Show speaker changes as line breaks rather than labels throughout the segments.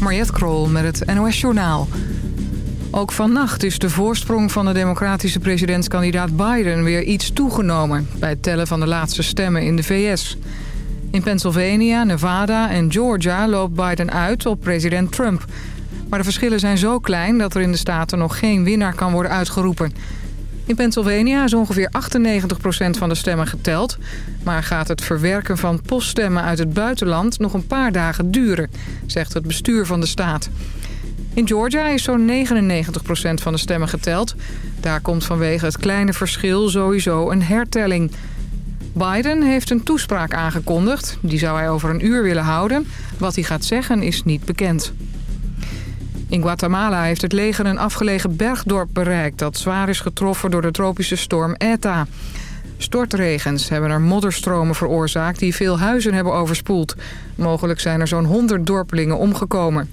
Mariette Krol met het NOS Journaal. Ook vannacht is de voorsprong van de democratische presidentskandidaat Biden weer iets toegenomen... bij het tellen van de laatste stemmen in de VS. In Pennsylvania, Nevada en Georgia loopt Biden uit op president Trump. Maar de verschillen zijn zo klein dat er in de staten nog geen winnaar kan worden uitgeroepen... In Pennsylvania is ongeveer 98% van de stemmen geteld... maar gaat het verwerken van poststemmen uit het buitenland nog een paar dagen duren... zegt het bestuur van de staat. In Georgia is zo'n 99% van de stemmen geteld. Daar komt vanwege het kleine verschil sowieso een hertelling. Biden heeft een toespraak aangekondigd. Die zou hij over een uur willen houden. Wat hij gaat zeggen is niet bekend. In Guatemala heeft het leger een afgelegen bergdorp bereikt... dat zwaar is getroffen door de tropische storm ETA. Stortregens hebben er modderstromen veroorzaakt... die veel huizen hebben overspoeld. Mogelijk zijn er zo'n 100 dorpelingen omgekomen.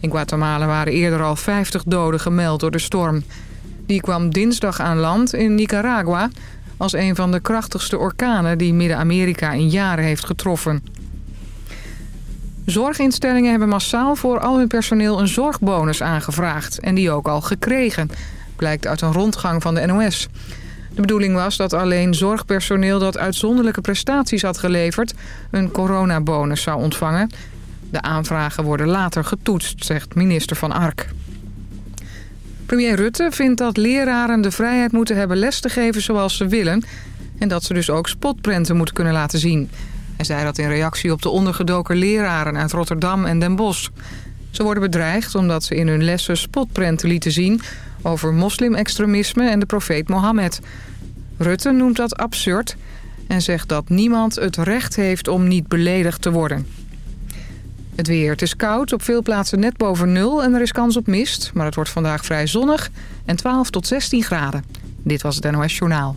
In Guatemala waren eerder al 50 doden gemeld door de storm. Die kwam dinsdag aan land in Nicaragua... als een van de krachtigste orkanen die Midden-Amerika in jaren heeft getroffen. Zorginstellingen hebben massaal voor al hun personeel een zorgbonus aangevraagd. En die ook al gekregen, blijkt uit een rondgang van de NOS. De bedoeling was dat alleen zorgpersoneel dat uitzonderlijke prestaties had geleverd... een coronabonus zou ontvangen. De aanvragen worden later getoetst, zegt minister Van Ark. Premier Rutte vindt dat leraren de vrijheid moeten hebben les te geven zoals ze willen... en dat ze dus ook spotprenten moeten kunnen laten zien... Hij zei dat in reactie op de ondergedoken leraren uit Rotterdam en Den Bosch. Ze worden bedreigd omdat ze in hun lessen spotprenten lieten zien... over moslimextremisme en de profeet Mohammed. Rutte noemt dat absurd en zegt dat niemand het recht heeft om niet beledigd te worden. Het weer. Het is koud, op veel plaatsen net boven nul en er is kans op mist. Maar het wordt vandaag vrij zonnig en 12 tot 16 graden. Dit was het NOS Journaal.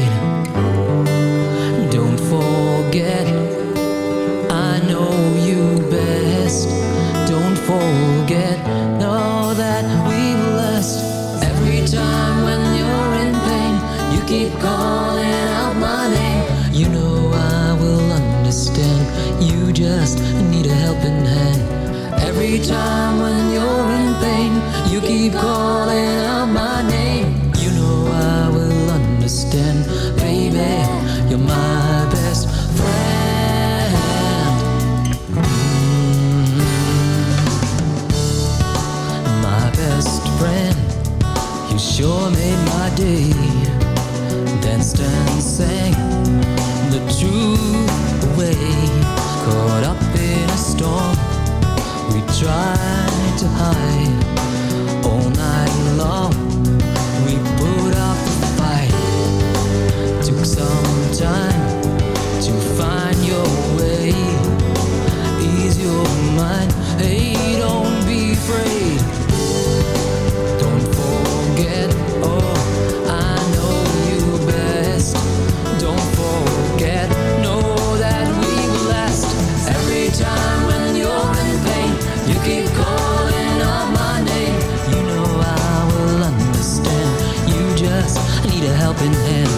need a helping hand.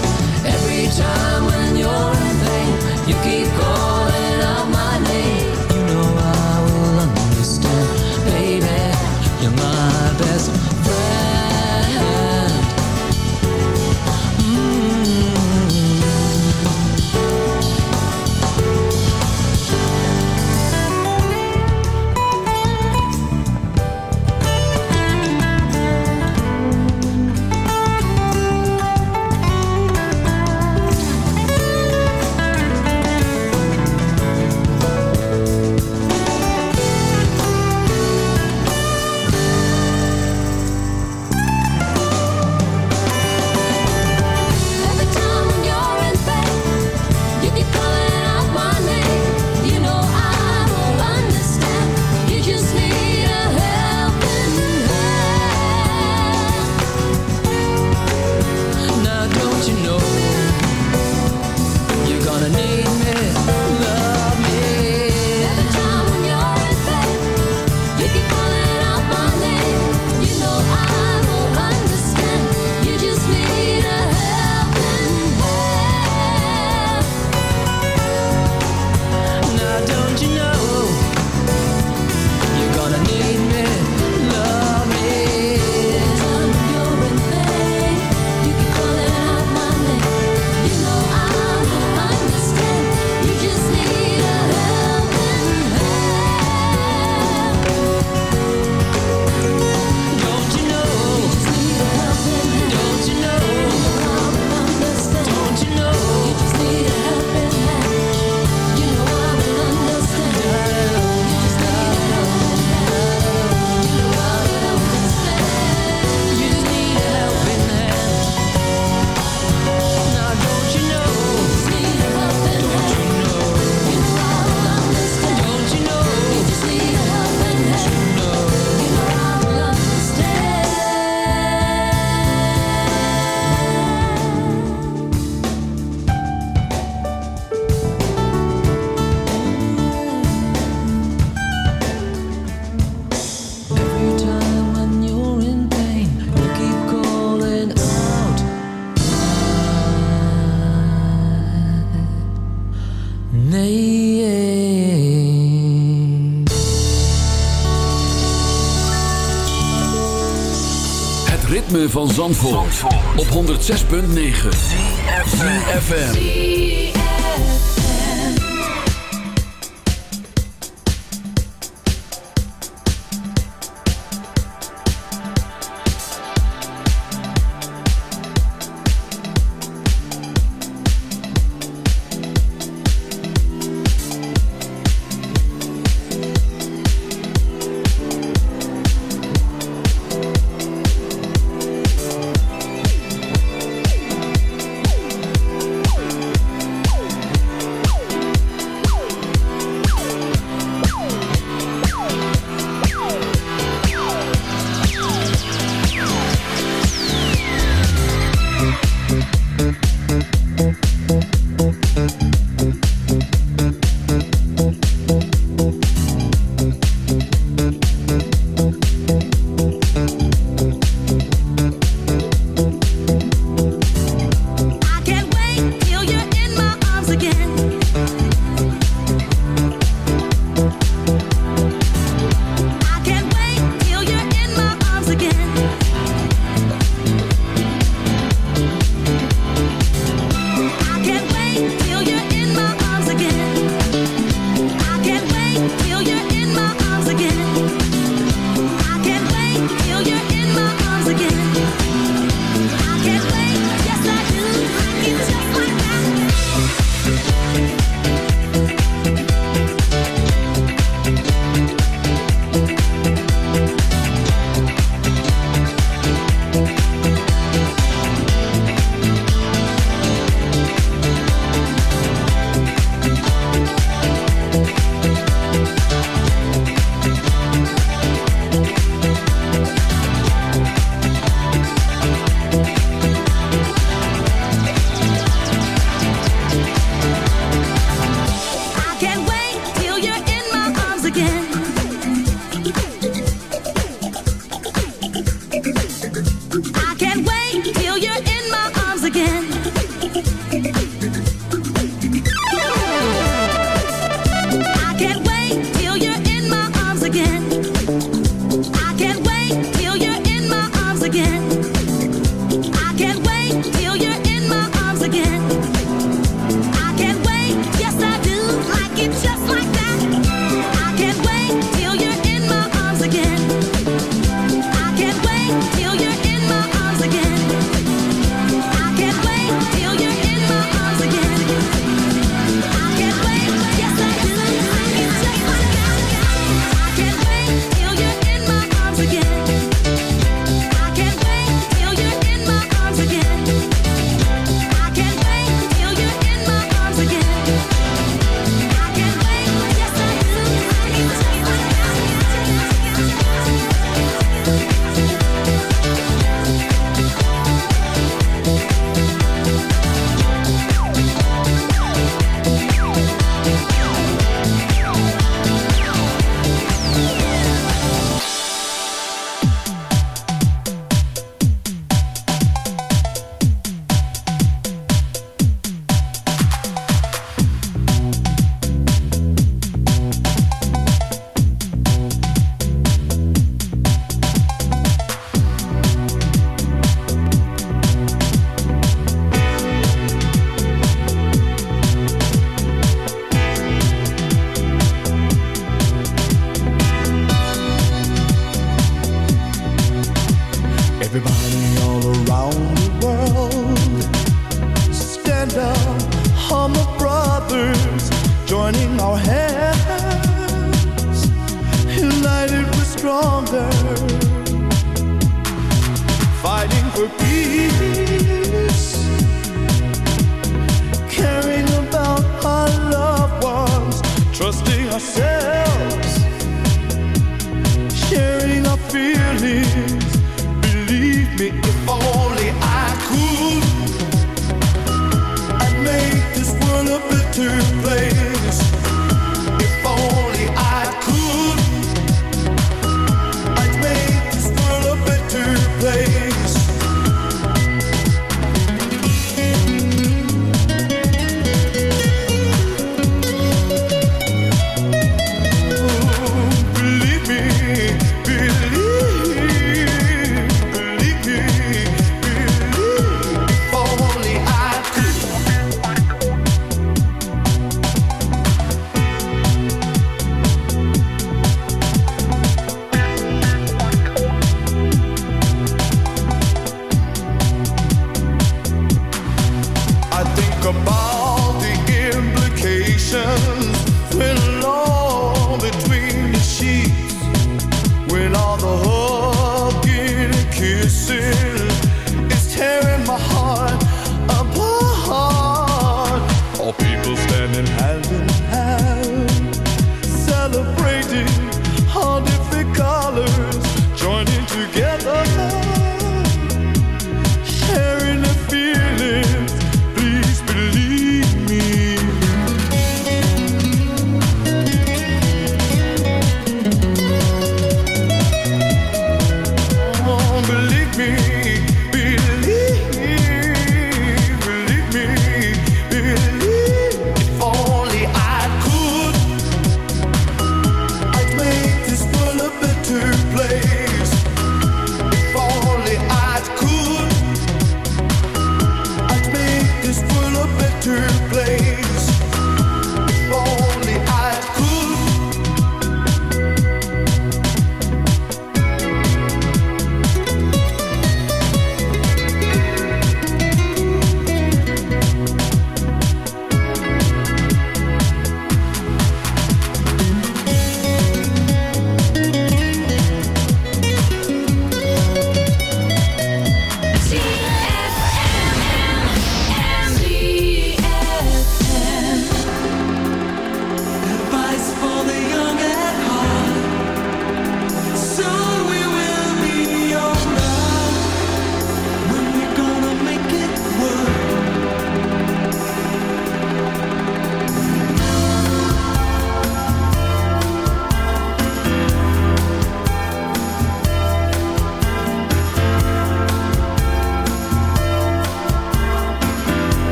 Every time 106.9
FM.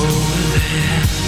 over there.